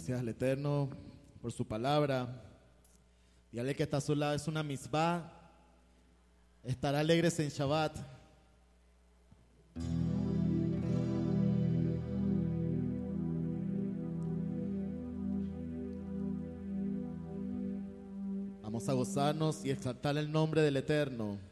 gracias al Eterno por su palabra. Dígale que está a su lado, es una misbah. Estará alegres en Shabbat. Vamos a gozarnos y exaltar el nombre del Eterno.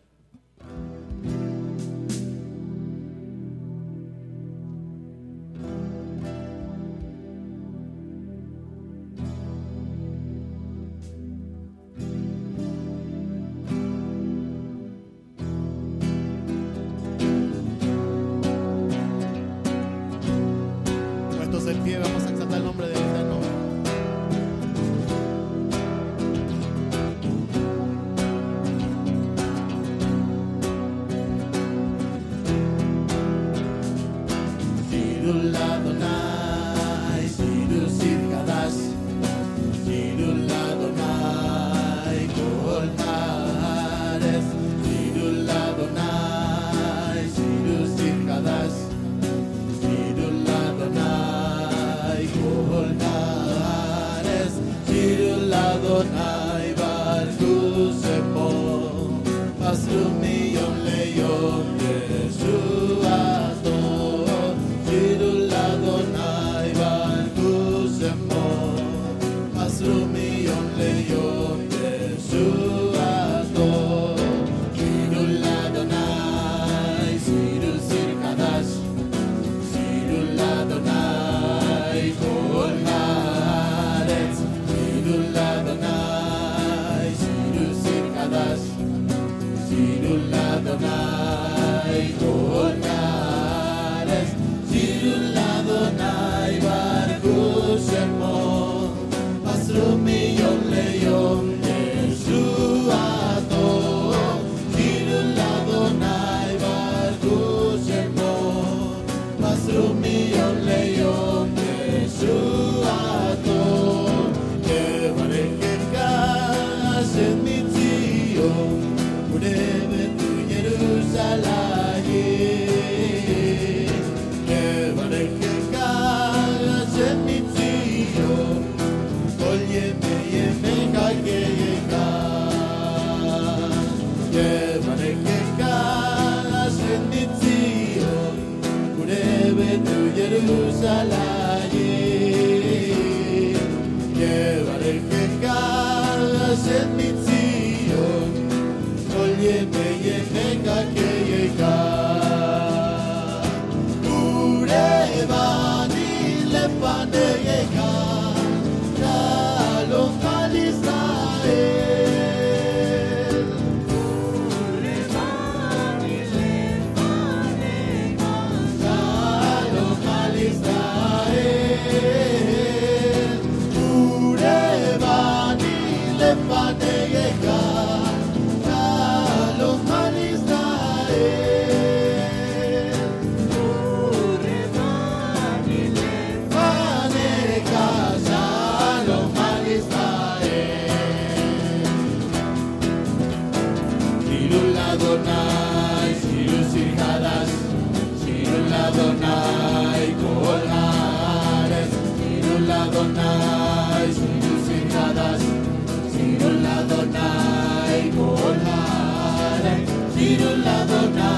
Spirul Adonai.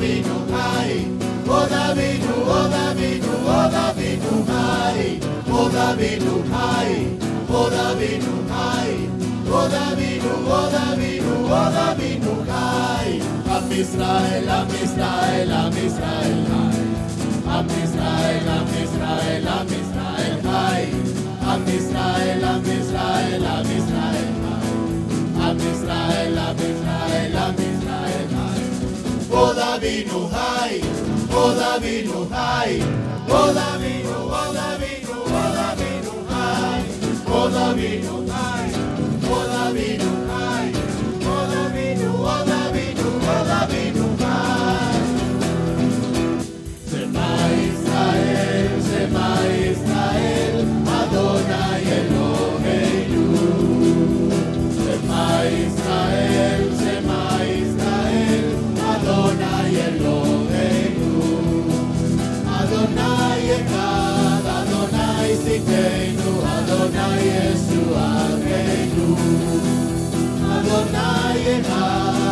Davinu, ai. O Davinu, o Davinu, o Davinu, ai. O Davinu, ai. O Davinu, ai. O Davinu, o Davinu, o Davinu, ai. Am Israel, am Israel, am Israel, ai. Am Israel, am Israel, am Israel, ai. Am Israel, am Israel, am Israel, ai. Am Israel, am Israel, am Israel. O David, O high. O David, O high. O David, O David, O David, O high. O David, O high. O David, O high. O David, O David, O David, O high. Shema Israel, Shema Israel, Adonai Elohim. Adonai Yeshuateinu. Adonai Echad,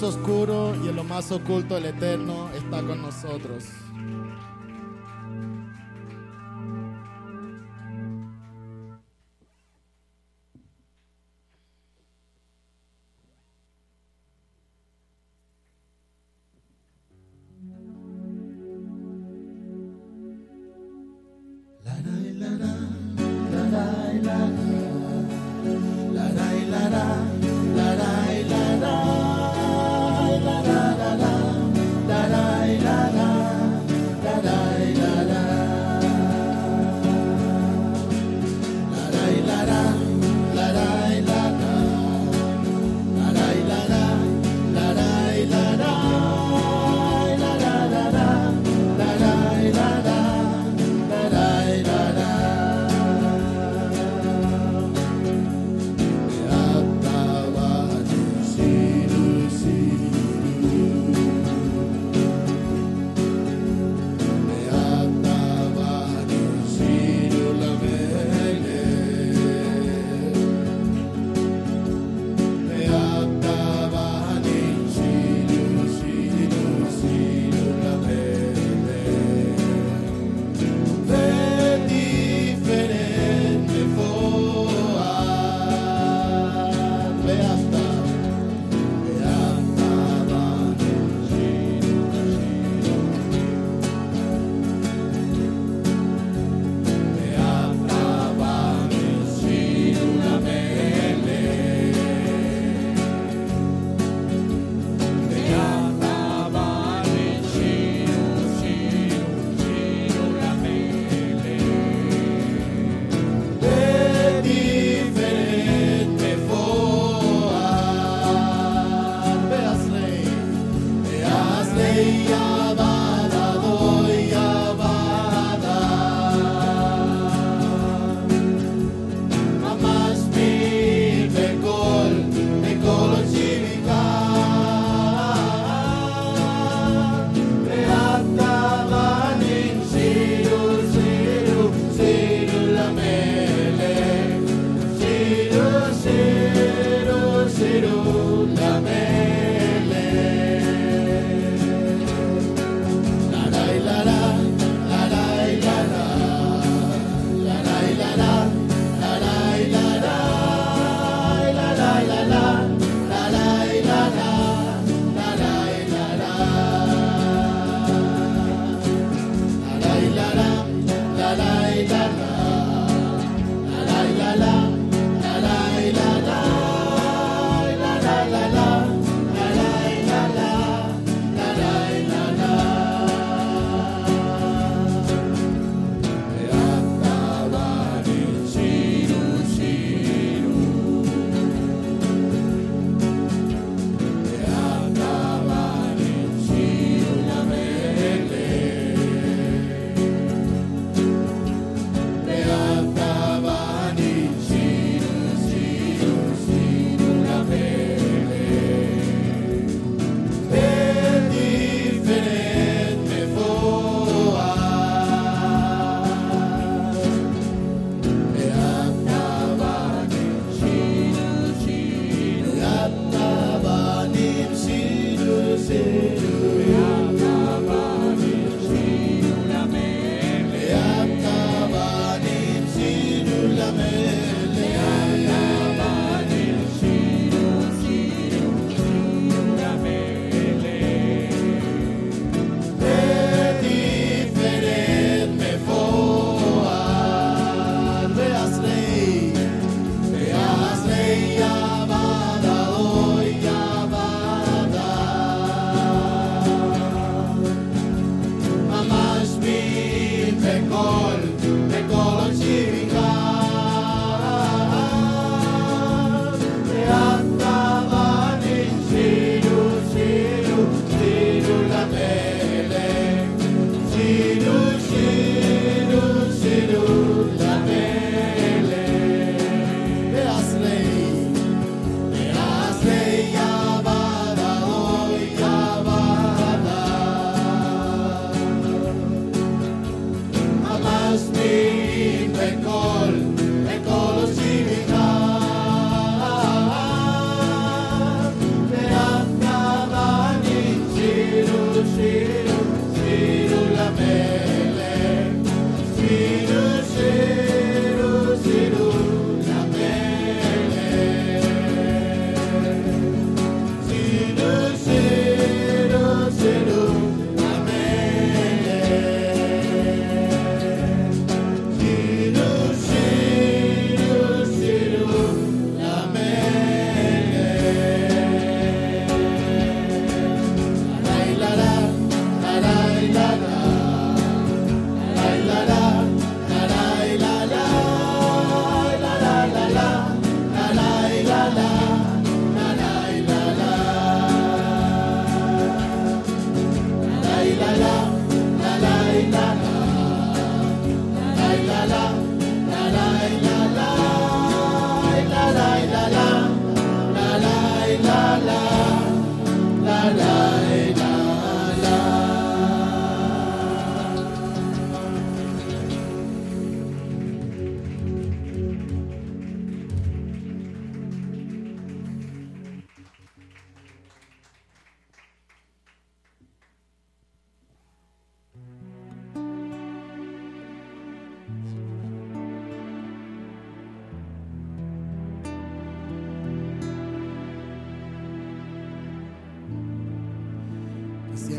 más oscuro y en lo más oculto el Eterno está con nosotros.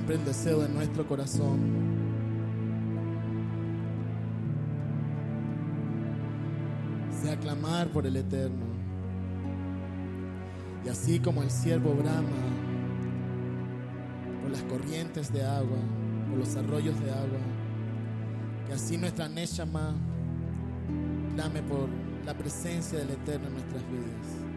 Siempre el deseo de nuestro corazón sea clamar por el Eterno. Y así como el siervo brama por las corrientes de agua, por los arroyos de agua, que así nuestra Neshama clame por la presencia del Eterno en nuestras vidas.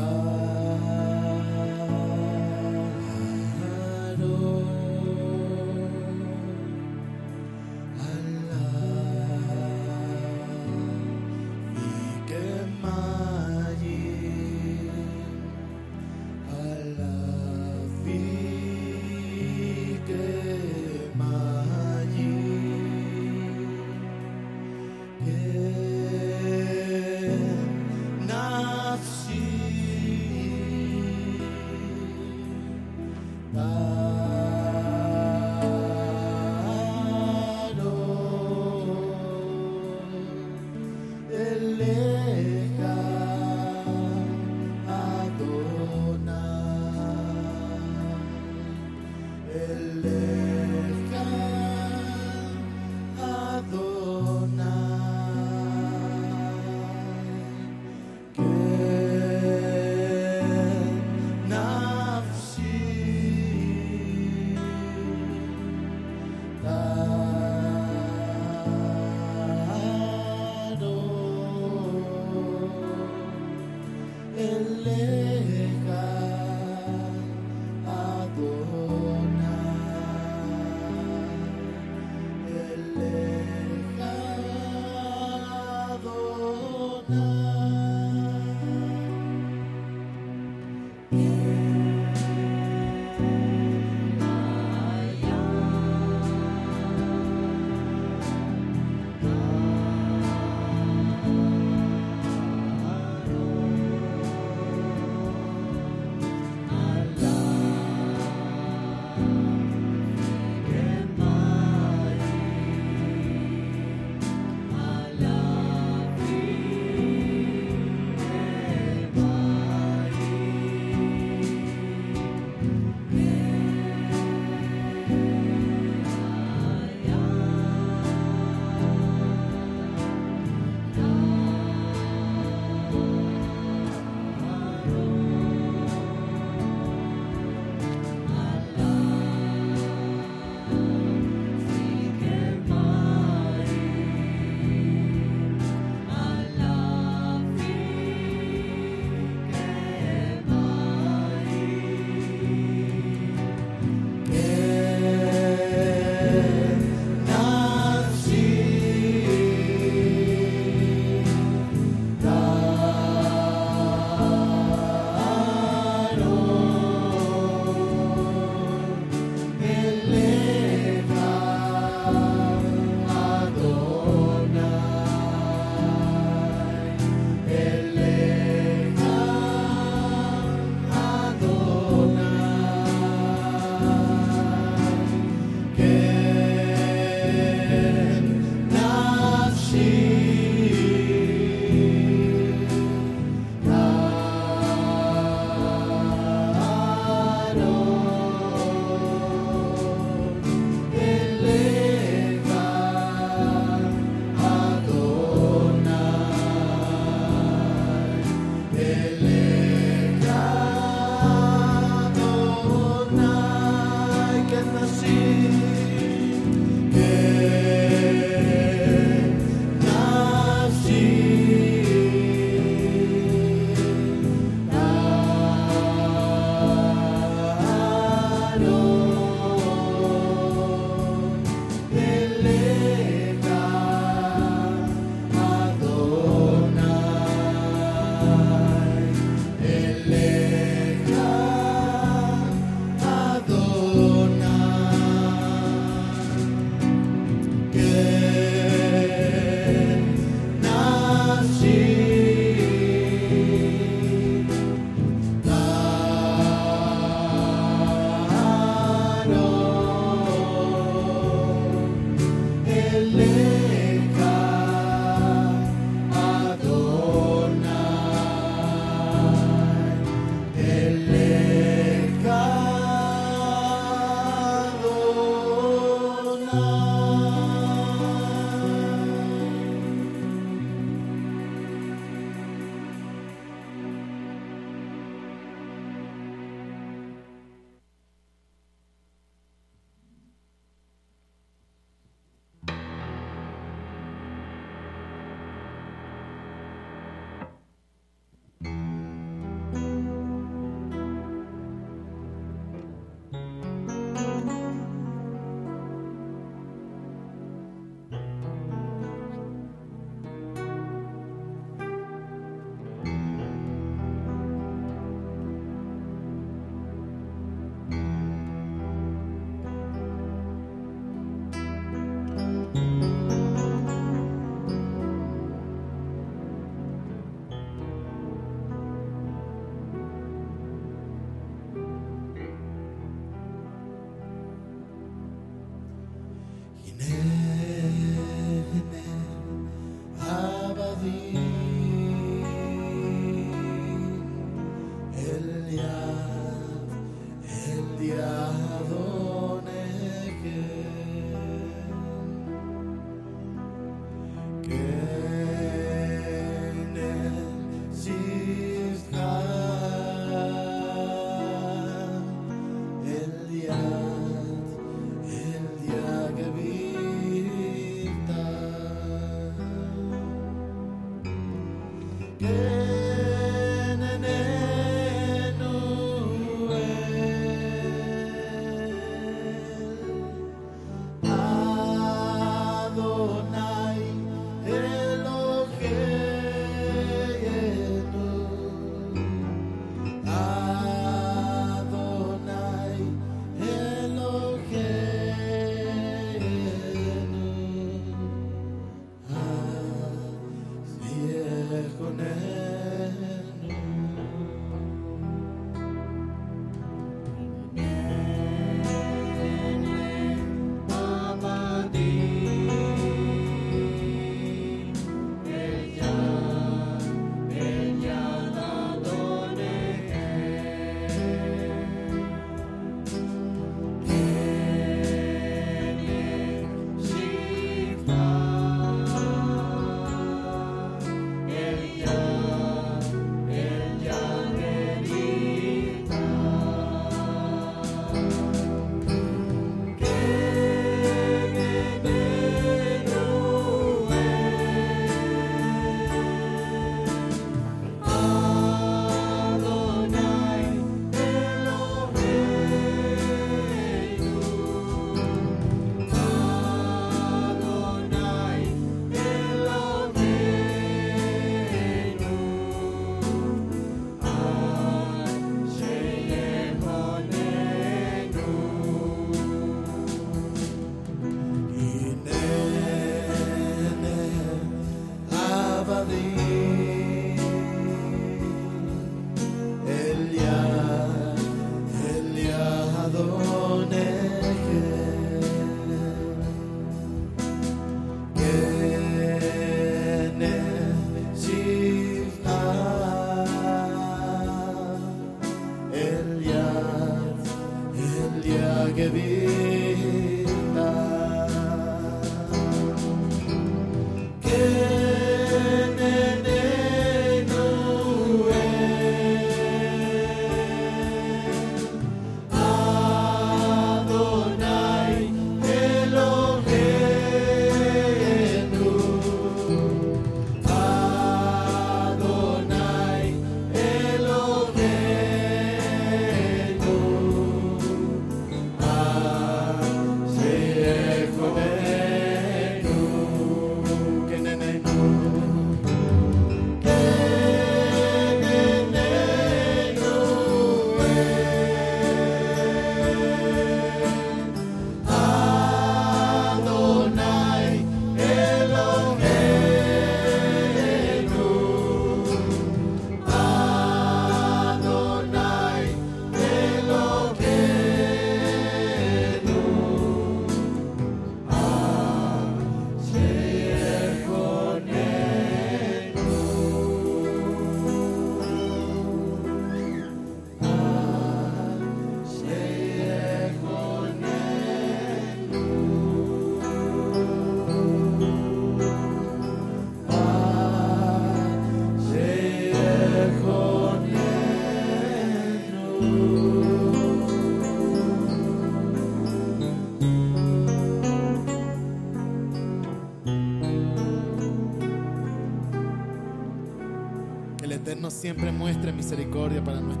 Siempre muestre misericordia para nuestras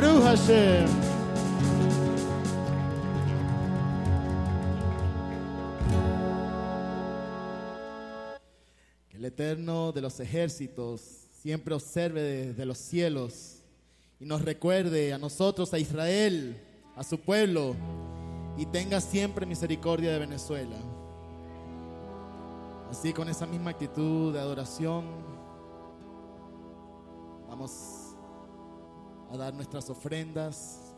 Baruch. Que el Eterno de los ejércitos siempre observe desde los cielos y nos recuerde a nosotros, a Israel, a su pueblo, y tenga siempre misericordia de Venezuela. Así con esa misma actitud de adoración, vamos a dar nuestras ofrendas.